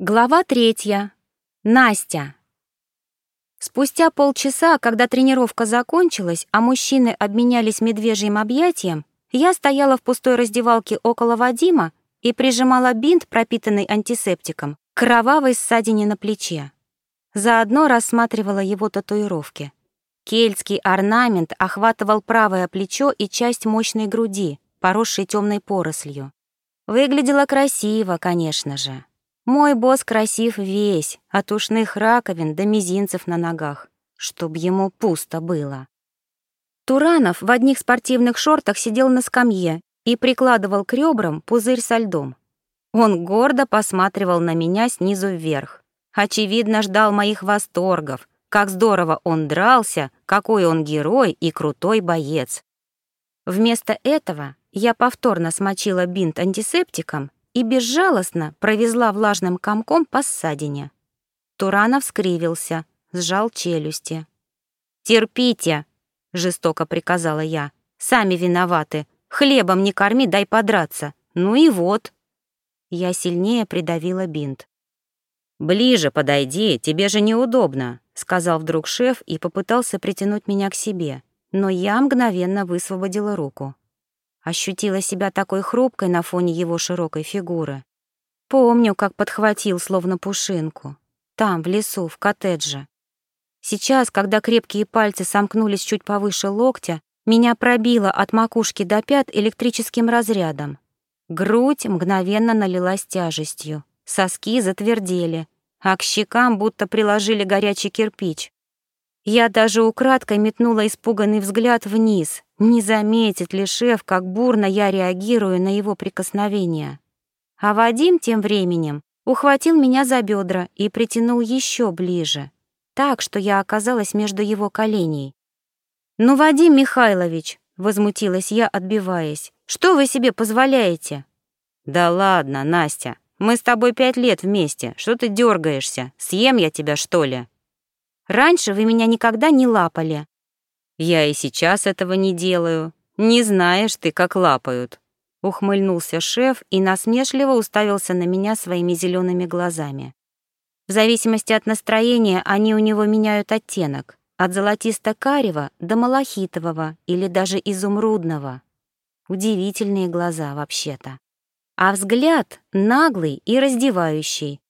Глава третья. Настя. Спустя полчаса, когда тренировка закончилась, а мужчины обменялись медвежьим объятием, я стояла в пустой раздевалке около Вадима и прижимала бинт, пропитанный антисептиком, к кровавой ссадине на плече. Заодно рассматривала его татуировки. Кельтский орнамент охватывал правое плечо и часть мощной груди, поросшей темной порослью. Выглядело красиво, конечно же. Мой босс красив весь, от ушных раковин до мизинцев на ногах, чтоб ему пусто было. Туранов в одних спортивных шортах сидел на скамье и прикладывал к ребрам пузырь со льдом. Он гордо посматривал на меня снизу вверх. Очевидно, ждал моих восторгов, как здорово он дрался, какой он герой и крутой боец. Вместо этого я повторно смочила бинт антисептиком и безжалостно провезла влажным комком по ссадине. Туранов скривился, сжал челюсти. «Терпите!» — жестоко приказала я. «Сами виноваты. Хлебом не корми, дай подраться. Ну и вот». Я сильнее придавила бинт. «Ближе подойди, тебе же неудобно», — сказал вдруг шеф и попытался притянуть меня к себе, но я мгновенно высвободила руку. Ощутила себя такой хрупкой на фоне его широкой фигуры. Помню, как подхватил, словно пушинку. Там, в лесу, в коттедже. Сейчас, когда крепкие пальцы сомкнулись чуть повыше локтя, меня пробило от макушки до пят электрическим разрядом. Грудь мгновенно налилась тяжестью, соски затвердели, а к щекам будто приложили горячий кирпич. Я даже украдкой метнула испуганный взгляд вниз, не заметит ли шеф, как бурно я реагирую на его прикосновение. А Вадим тем временем ухватил меня за бедра и притянул еще ближе, так, что я оказалась между его коленей. «Ну, Вадим Михайлович!» — возмутилась я, отбиваясь. «Что вы себе позволяете?» «Да ладно, Настя, мы с тобой пять лет вместе. Что ты дергаешься? Съем я тебя, что ли?» «Раньше вы меня никогда не лапали. Я и сейчас этого не делаю. Не знаешь ты, как лапают. Ухмыльнулся шеф и насмешливо уставился на меня своими зелеными глазами. В зависимости от настроения они у него меняют оттенок, от золотисто-карего до малахитового или даже изумрудного. Удивительные глаза вообще-то. А взгляд наглый и раздевающий.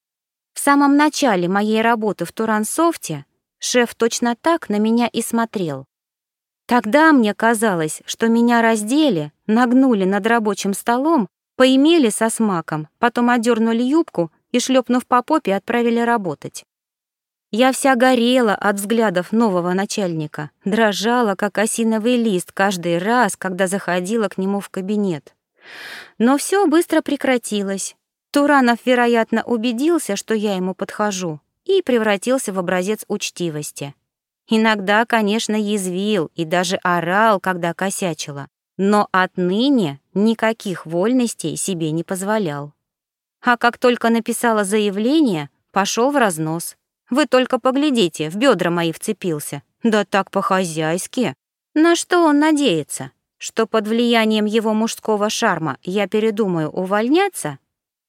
В самом начале моей работы в Турансофте шеф точно так на меня и смотрел. Тогда мне казалось, что меня раздели, нагнули над рабочим столом, поимели со смаком, потом одернули юбку и, шлепнув по попе, отправили работать. Я вся горела от взглядов нового начальника, дрожала, как осиновый лист, каждый раз, когда заходила к нему в кабинет. Но все быстро прекратилось. Туранов, вероятно, убедился, что я ему подхожу, и превратился в образец учтивости. Иногда, конечно, язвил и даже орал, когда косячила, но отныне никаких вольностей себе не позволял. А как только написала заявление, пошел в разнос. Вы только поглядите, в бедра мои вцепился. Да так по-хозяйски. На что он надеется? Что под влиянием его мужского шарма я передумаю увольняться?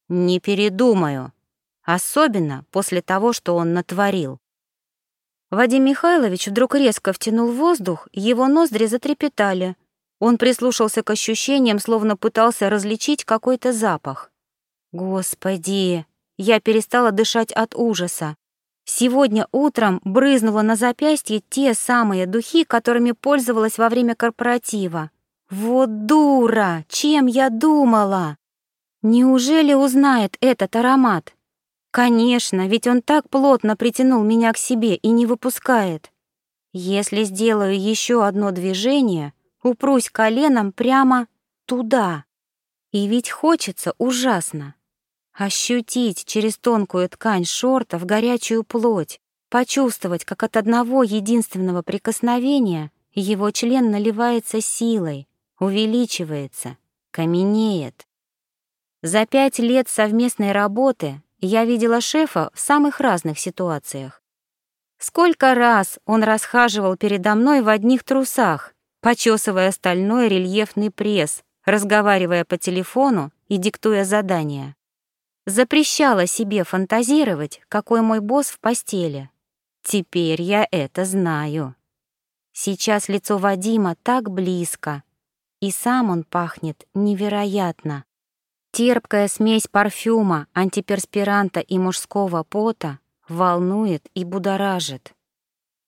Не передумаю. Особенно после того, что он натворил. Вадим Михайлович вдруг резко втянул воздух, его ноздри затрепетали. Он прислушался к ощущениям, словно пытался различить какой-то запах. Господи, я перестала дышать от ужаса. Сегодня утром брызнула на запястье те самые духи, которыми пользовалась во время корпоратива. Вот дура, чем я думала? Неужели узнает этот аромат? Конечно, ведь он так плотно притянул меня к себе и не выпускает. Если сделаю еще одно движение, упрусь коленом прямо туда. И ведь хочется ужасно. Ощутить через тонкую ткань шортов горячую плоть, почувствовать, как от одного единственного прикосновения его член наливается силой, увеличивается, каменеет. За пять лет совместной работы я видела шефа в самых разных ситуациях. Сколько раз он расхаживал передо мной в одних трусах, почесывая стальной рельефный пресс, разговаривая по телефону и диктуя задания. запрещала себе фантазировать, какой мой босс в постели. Теперь я это знаю. Сейчас лицо Вадима так близко, и сам он пахнет невероятно. Терпкая смесь парфюма, антиперспиранта и мужского пота волнует и будоражит.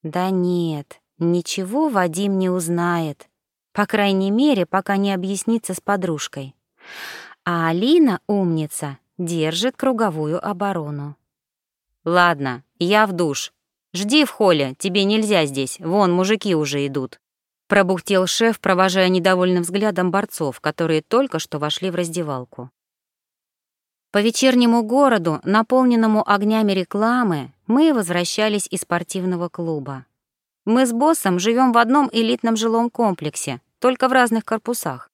Да нет, ничего Вадим не узнает, по крайней мере, пока не объяснится с подружкой. А Алина, умница, держит круговую оборону. «Ладно, я в душ. Жди в холле, тебе нельзя здесь, вон мужики уже идут», пробухтел шеф, провожая недовольным взглядом борцов, которые только что вошли в раздевалку. По вечернему городу, наполненному огнями рекламы, мы возвращались из спортивного клуба. Мы с боссом живем в одном элитном жилом комплексе, только в разных корпусах.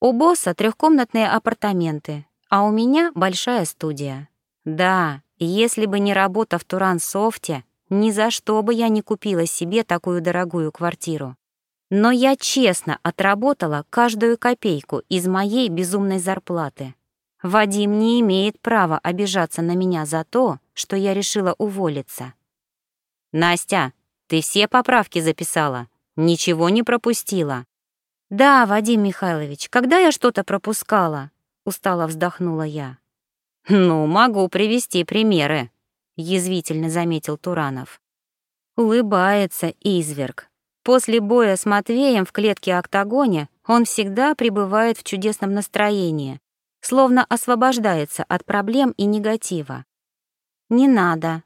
У босса трехкомнатные апартаменты, а у меня большая студия. Да, если бы не работа в Туран-Софте, ни за что бы я не купила себе такую дорогую квартиру. Но я честно отработала каждую копейку из моей безумной зарплаты. Вадим не имеет права обижаться на меня за то, что я решила уволиться. «Настя, ты все поправки записала? Ничего не пропустила?» «Да, Вадим Михайлович, когда я что-то пропускала?» — устало вздохнула я. «Ну, могу привести примеры», — язвительно заметил Туранов. Улыбается изверг, После боя с Матвеем в клетке-октагоне он всегда пребывает в чудесном настроении, словно освобождается от проблем и негатива. «Не надо».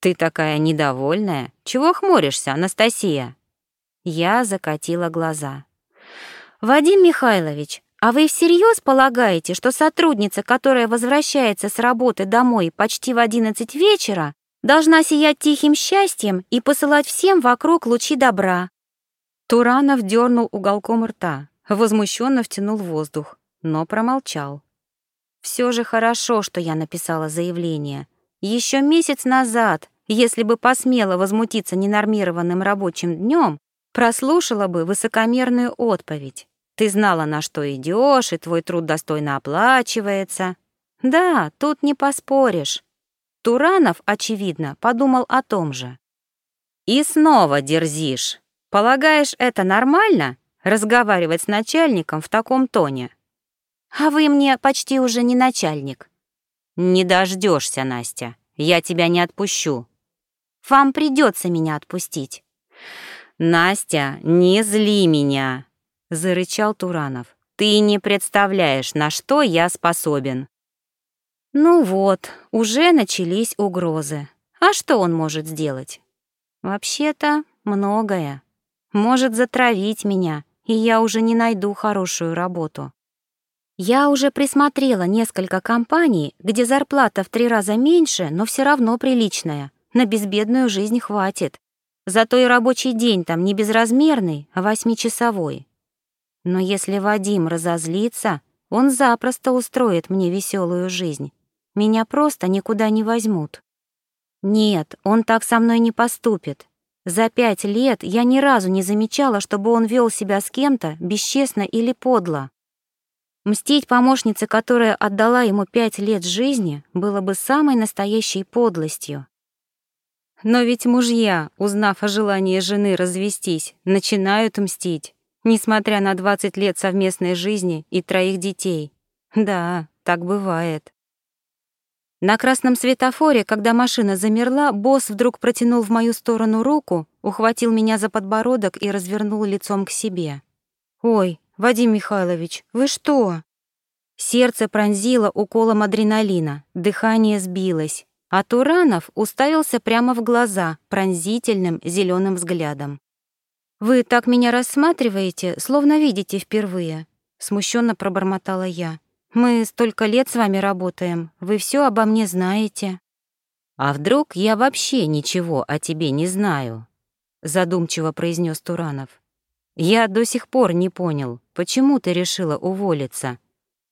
«Ты такая недовольная. Чего хмуришься, Анастасия?» Я закатила глаза. «Вадим Михайлович, а вы всерьез полагаете, что сотрудница, которая возвращается с работы домой почти в одиннадцать вечера, должна сиять тихим счастьем и посылать всем вокруг лучи добра. Туранов дернул уголком рта, возмущенно втянул воздух, но промолчал. Все же хорошо, что я написала заявление. Еще месяц назад, если бы посмела возмутиться ненормированным рабочим днем, прослушала бы высокомерную отповедь. Ты знала, на что идешь, и твой труд достойно оплачивается. Да, тут не поспоришь. Туранов, очевидно, подумал о том же. «И снова дерзишь. Полагаешь, это нормально, разговаривать с начальником в таком тоне?» «А вы мне почти уже не начальник». «Не дождешься, Настя. Я тебя не отпущу». «Вам придется меня отпустить». «Настя, не зли меня», — зарычал Туранов. «Ты не представляешь, на что я способен». Ну вот, уже начались угрозы. А что он может сделать? Вообще-то, многое. Может затравить меня, и я уже не найду хорошую работу. Я уже присмотрела несколько компаний, где зарплата в три раза меньше, но все равно приличная. На безбедную жизнь хватит. Зато и рабочий день там не безразмерный, а восьмичасовой. Но если Вадим разозлится, он запросто устроит мне веселую жизнь. Меня просто никуда не возьмут. Нет, он так со мной не поступит. За пять лет я ни разу не замечала, чтобы он вел себя с кем-то бесчестно или подло. Мстить помощнице, которая отдала ему пять лет жизни, было бы самой настоящей подлостью. Но ведь мужья, узнав о желании жены развестись, начинают мстить, несмотря на 20 лет совместной жизни и троих детей. Да, так бывает. На красном светофоре, когда машина замерла, босс вдруг протянул в мою сторону руку, ухватил меня за подбородок и развернул лицом к себе. «Ой, Вадим Михайлович, вы что?» Сердце пронзило уколом адреналина, дыхание сбилось, а Туранов уставился прямо в глаза пронзительным зеленым взглядом. «Вы так меня рассматриваете, словно видите впервые», — смущенно пробормотала я. Мы столько лет с вами работаем, вы все обо мне знаете». «А вдруг я вообще ничего о тебе не знаю?» — задумчиво произнес Туранов. «Я до сих пор не понял, почему ты решила уволиться.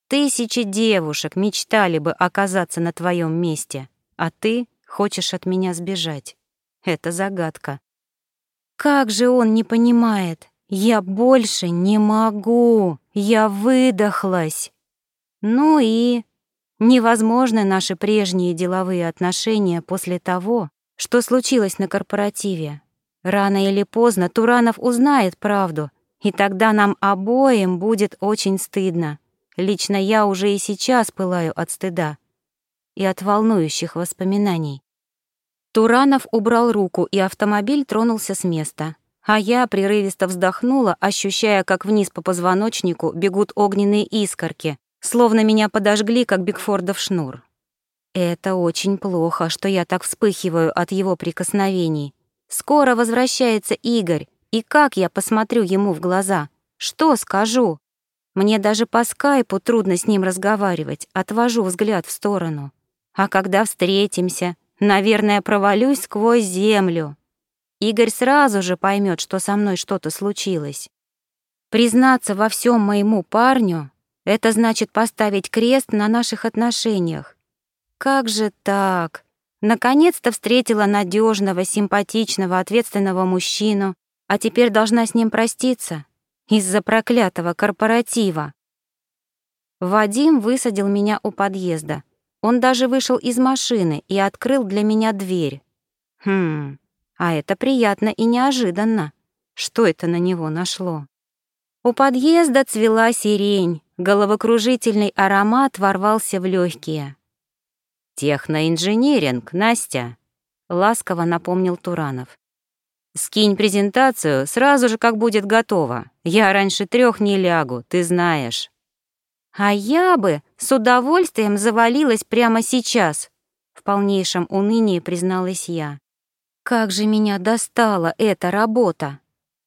Тысячи девушек мечтали бы оказаться на твоем месте, а ты хочешь от меня сбежать. Это загадка». «Как же он не понимает? Я больше не могу! Я выдохлась!» «Ну и...» Невозможны наши прежние деловые отношения после того, что случилось на корпоративе. Рано или поздно Туранов узнает правду, и тогда нам обоим будет очень стыдно. Лично я уже и сейчас пылаю от стыда и от волнующих воспоминаний. Туранов убрал руку, и автомобиль тронулся с места. А я прерывисто вздохнула, ощущая, как вниз по позвоночнику бегут огненные искорки, словно меня подожгли, как Бигфордов шнур. Это очень плохо, что я так вспыхиваю от его прикосновений. Скоро возвращается Игорь, и как я посмотрю ему в глаза? Что скажу? Мне даже по скайпу трудно с ним разговаривать, отвожу взгляд в сторону. А когда встретимся, наверное, провалюсь сквозь землю. Игорь сразу же поймет, что со мной что-то случилось. Признаться во всем моему парню — это значит поставить крест на наших отношениях. Как же так? Наконец-то встретила надежного, симпатичного, ответственного мужчину, а теперь должна с ним проститься из-за проклятого корпоратива. Вадим высадил меня у подъезда. Он даже вышел из машины и открыл для меня дверь. Хм, а это приятно и неожиданно. Что это на него нашло? У подъезда цвела сирень, головокружительный аромат ворвался в легкие. «Техноинженеринг, Настя», — ласково напомнил Туранов. «Скинь презентацию сразу же, как будет готово. Я раньше трех не лягу, ты знаешь». А я бы с удовольствием завалилась прямо сейчас, в полнейшем унынии призналась я. Как же меня достала эта работа.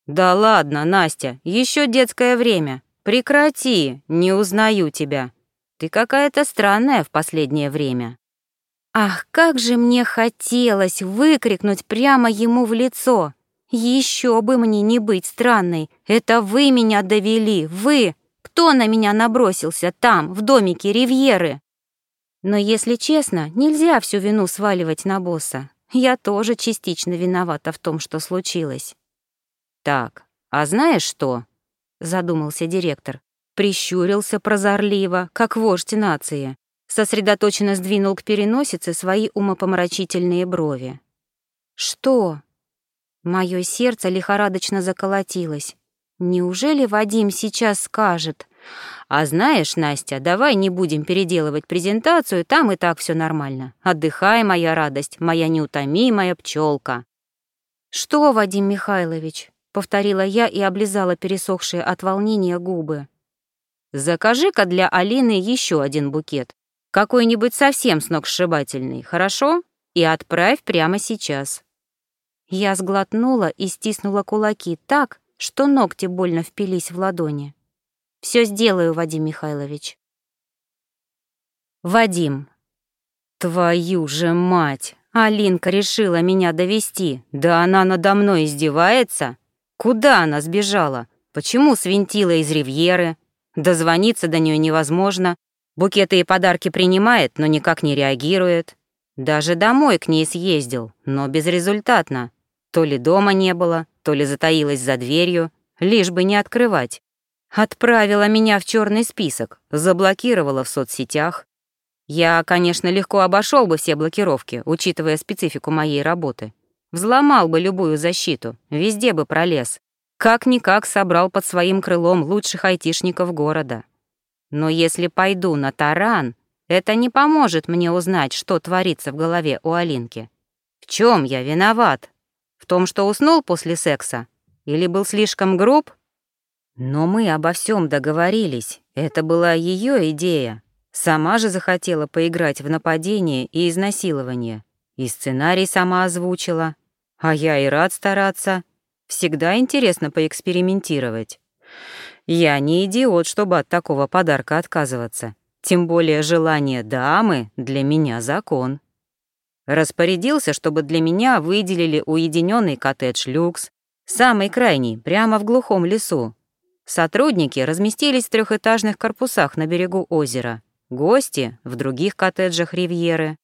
Да ладно, Настя, еще детское время. Прекрати, не узнаю тебя. Ты какая-то странная в последнее время. Ах, как же мне хотелось выкрикнуть прямо ему в лицо. Еще бы мне не быть странной. Это вы меня довели, вы, кто на меня набросился там, в домике Ривьеры? Но, если честно, нельзя всю вину сваливать на босса. Я тоже частично виновата в том, что случилось. «Так, а знаешь что?» — задумался директор. Прищурился прозорливо, как вождь нации. Сосредоточенно сдвинул к переносице свои умопомрачительные брови. «Что?» Моё сердце лихорадочно заколотилось. Неужели Вадим сейчас скажет? А знаешь, Настя, давай не будем переделывать презентацию, там и так все нормально. Отдыхай, моя радость, моя неутомимая пчелка. Что, Вадим Михайлович? Повторила я и облизала пересохшие от волнения губы. Закажи-ка для Алины еще один букет. Какой-нибудь совсем сногсшибательный, хорошо? И отправь прямо сейчас. Я сглотнула и стиснула кулаки так, что ногти больно впились в ладони. Все сделаю, Вадим Михайлович. Вадим. Твою же мать! Алинка решила меня довести. Да она надо мной издевается. Куда она сбежала? Почему свинтила из ривьеры? Дозвониться до нее невозможно. Букеты и подарки принимает, но никак не реагирует. Даже домой к ней съездил, но безрезультатно. То ли дома не было, то ли затаилась за дверью, лишь бы не открывать. Отправила меня в черный список, заблокировала в соцсетях. Я, конечно, легко обошел бы все блокировки, учитывая специфику моей работы. Взломал бы любую защиту, везде бы пролез. Как-никак собрал под своим крылом лучших айтишников города. Но если пойду на таран, это не поможет мне узнать, что творится в голове у Алинки. В чем я виноват? В том, что уснул после секса? Или был слишком груб? Но мы обо всем договорились. Это была ее идея. Сама же захотела поиграть в нападение и изнасилование. И сценарий сама озвучила. А я и рад стараться. Всегда интересно поэкспериментировать. Я не идиот, чтобы от такого подарка отказываться. Тем более желание дамы для меня закон. Распорядился, чтобы для меня выделили уединенный коттедж «Люкс», самый крайний, прямо в глухом лесу. Сотрудники разместились в трехэтажных корпусах на берегу озера, гости — в других коттеджах Ривьеры.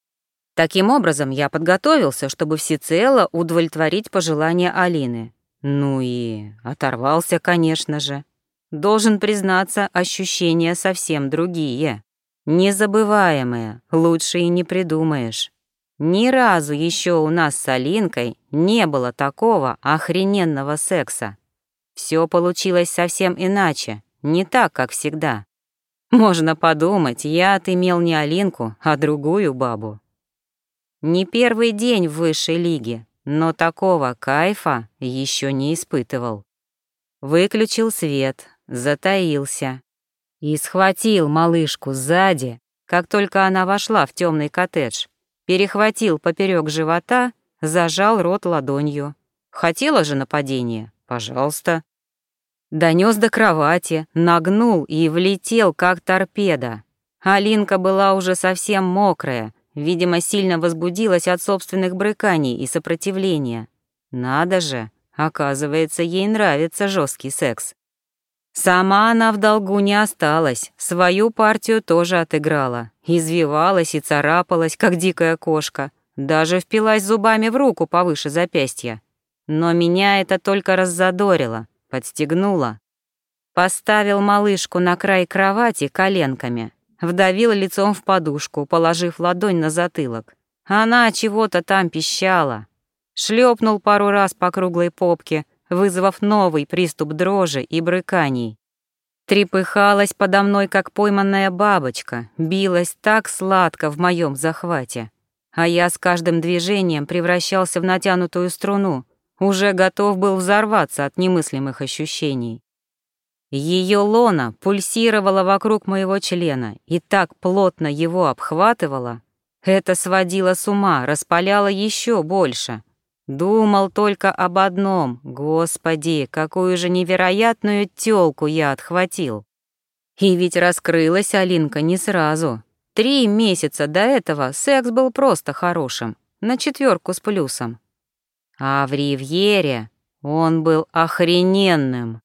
Таким образом, я подготовился, чтобы всецело удовлетворить пожелания Алины. Ну и оторвался, конечно же. Должен признаться, ощущения совсем другие. Незабываемые, лучше и не придумаешь. Ни разу еще у нас с Алинкой не было такого охрененного секса. Все получилось совсем иначе, не так, как всегда. Можно подумать, я отымел не Алинку, а другую бабу. Не первый день в высшей лиге, но такого кайфа еще не испытывал. Выключил свет, затаился и схватил малышку сзади, как только она вошла в темный коттедж, перехватил поперек живота, зажал рот ладонью. Хотела же нападение? Пожалуйста. Донес до кровати, нагнул и влетел, как торпеда. Алинка была уже совсем мокрая, видимо, сильно возбудилась от собственных брыканий и сопротивления. Надо же, оказывается, ей нравится жесткий секс. Сама она в долгу не осталась, свою партию тоже отыграла. Извивалась и царапалась, как дикая кошка. Даже впилась зубами в руку повыше запястья. Но меня это только раззадорило, подстегнуло. Поставил малышку на край кровати коленками, вдавил лицом в подушку, положив ладонь на затылок. Она чего-то там пищала. Шлепнул пару раз по круглой попке, вызвав новый приступ дрожи и брыканий. Трепыхалась подо мной, как пойманная бабочка, билась так сладко в моем захвате. А я с каждым движением превращался в натянутую струну, уже готов был взорваться от немыслимых ощущений. Ее лона пульсировала вокруг моего члена и так плотно его обхватывала, это сводило с ума, распаляло еще больше — Думал только об одном. Господи, какую же невероятную тёлку я отхватил. И ведь раскрылась Алинка не сразу. Три месяца до этого секс был просто хорошим, на четверку с плюсом. А в Ривьере он был охрененным.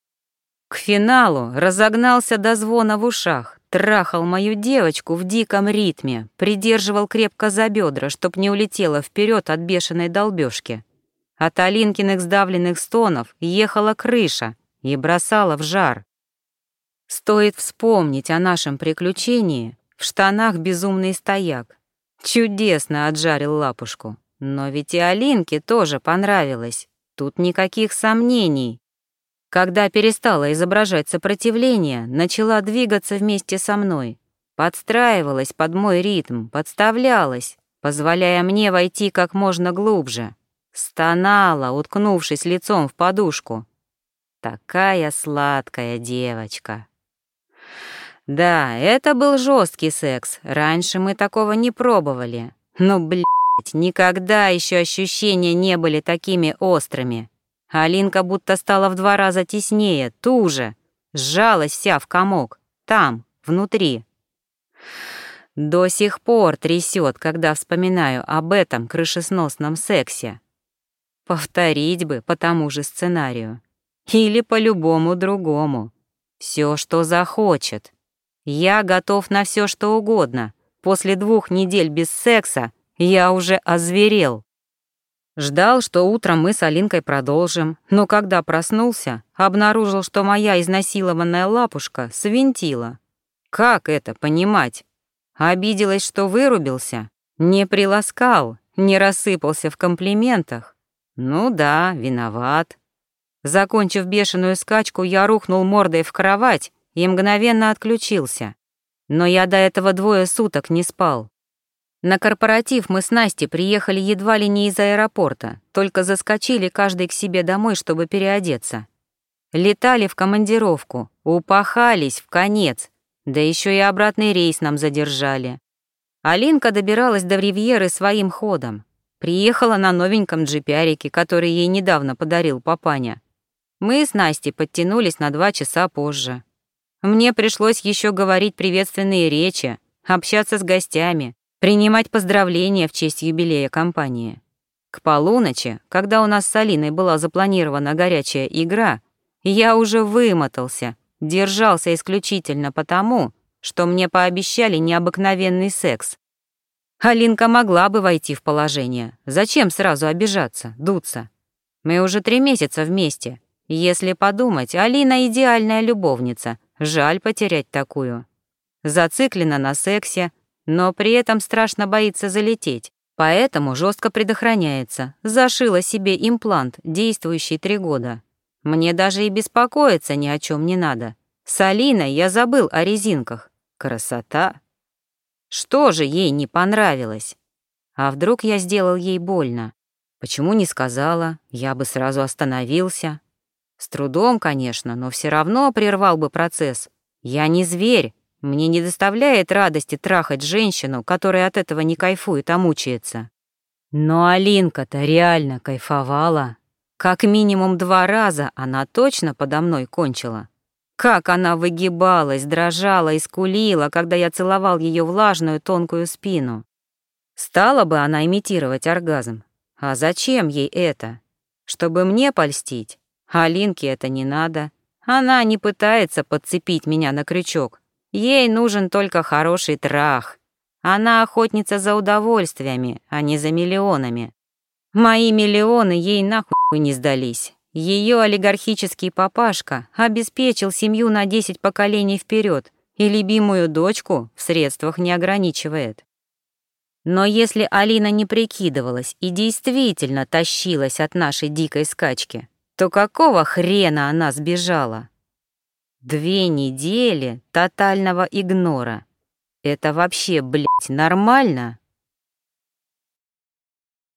К финалу разогнался до звона в ушах, трахал мою девочку в диком ритме, придерживал крепко за бедра, чтоб не улетела вперед от бешеной долбежки. От Алинкиных сдавленных стонов ехала крыша и бросала в жар. Стоит вспомнить о нашем приключении, в штанах безумный стояк. Чудесно отжарил лапушку. Но ведь и Алинке тоже понравилось. Тут никаких сомнений. Когда перестала изображать сопротивление, начала двигаться вместе со мной. Подстраивалась под мой ритм, подставлялась, позволяя мне войти как можно глубже. Стонала, уткнувшись лицом в подушку. Такая сладкая девочка. Да, это был жесткий секс. Раньше мы такого не пробовали. Но, блядь, никогда еще ощущения не были такими острыми. Алинка будто стала в два раза теснее, туже. Сжалась вся в комок. Там, внутри. До сих пор трясет, когда вспоминаю об этом крышесносном сексе. Повторить бы по тому же сценарию. Или по любому другому. Все, что захочет. Я готов на все, что угодно. После двух недель без секса я уже озверел. Ждал, что утром мы с Алинкой продолжим, но когда проснулся, обнаружил, что моя изнасилованная лапушка свинтила. Как это понимать? Обиделась, что вырубился? Не приласкал, не рассыпался в комплиментах? Ну да, виноват. Закончив бешеную скачку, я рухнул мордой в кровать и мгновенно отключился. Но я до этого двое суток не спал. На корпоратив мы с Настей приехали едва ли не из аэропорта, только заскочили каждый к себе домой, чтобы переодеться. Летали в командировку, упахались в конец, да еще и обратный рейс нам задержали. Алинка добиралась до Ривьеры своим ходом. Приехала на новеньком джипярике, который ей недавно подарил папаня. Мы с Настей подтянулись на два часа позже. Мне пришлось еще говорить приветственные речи, общаться с гостями, принимать поздравления в честь юбилея компании. К полуночи, когда у нас с Алиной была запланирована горячая игра, я уже вымотался, держался исключительно потому, что мне пообещали необыкновенный секс, Алинка могла бы войти в положение. Зачем сразу обижаться, дуться? Мы уже три месяца вместе. Если подумать, Алина идеальная любовница. Жаль потерять такую. зациклена на сексе, но при этом страшно боится залететь, поэтому жестко предохраняется, зашила себе имплант, действующий три года. Мне даже и беспокоиться ни о чем не надо. С Алиной я забыл о резинках. Красота! Что же ей не понравилось? А вдруг я сделал ей больно? Почему не сказала? Я бы сразу остановился. С трудом, конечно, но все равно прервал бы процесс. Я не зверь. Мне не доставляет радости трахать женщину, которая от этого не кайфует, а мучается. Но Алинка-то реально кайфовала. Как минимум два раза она точно подо мной кончила. Как она выгибалась, дрожала и скулила, когда я целовал ее влажную тонкую спину. Стала бы она имитировать оргазм. А зачем ей это? Чтобы мне польстить? Алинке это не надо. Она не пытается подцепить меня на крючок. Ей нужен только хороший трах. Она охотница за удовольствиями, а не за миллионами. Мои миллионы ей нахуй не сдались. Ее олигархический папашка обеспечил семью на 10 поколений вперед и любимую дочку в средствах не ограничивает. Но если Алина не прикидывалась и действительно тащилась от нашей дикой скачки, то какого хрена она сбежала? Две недели тотального игнора. Это вообще, блядь, нормально?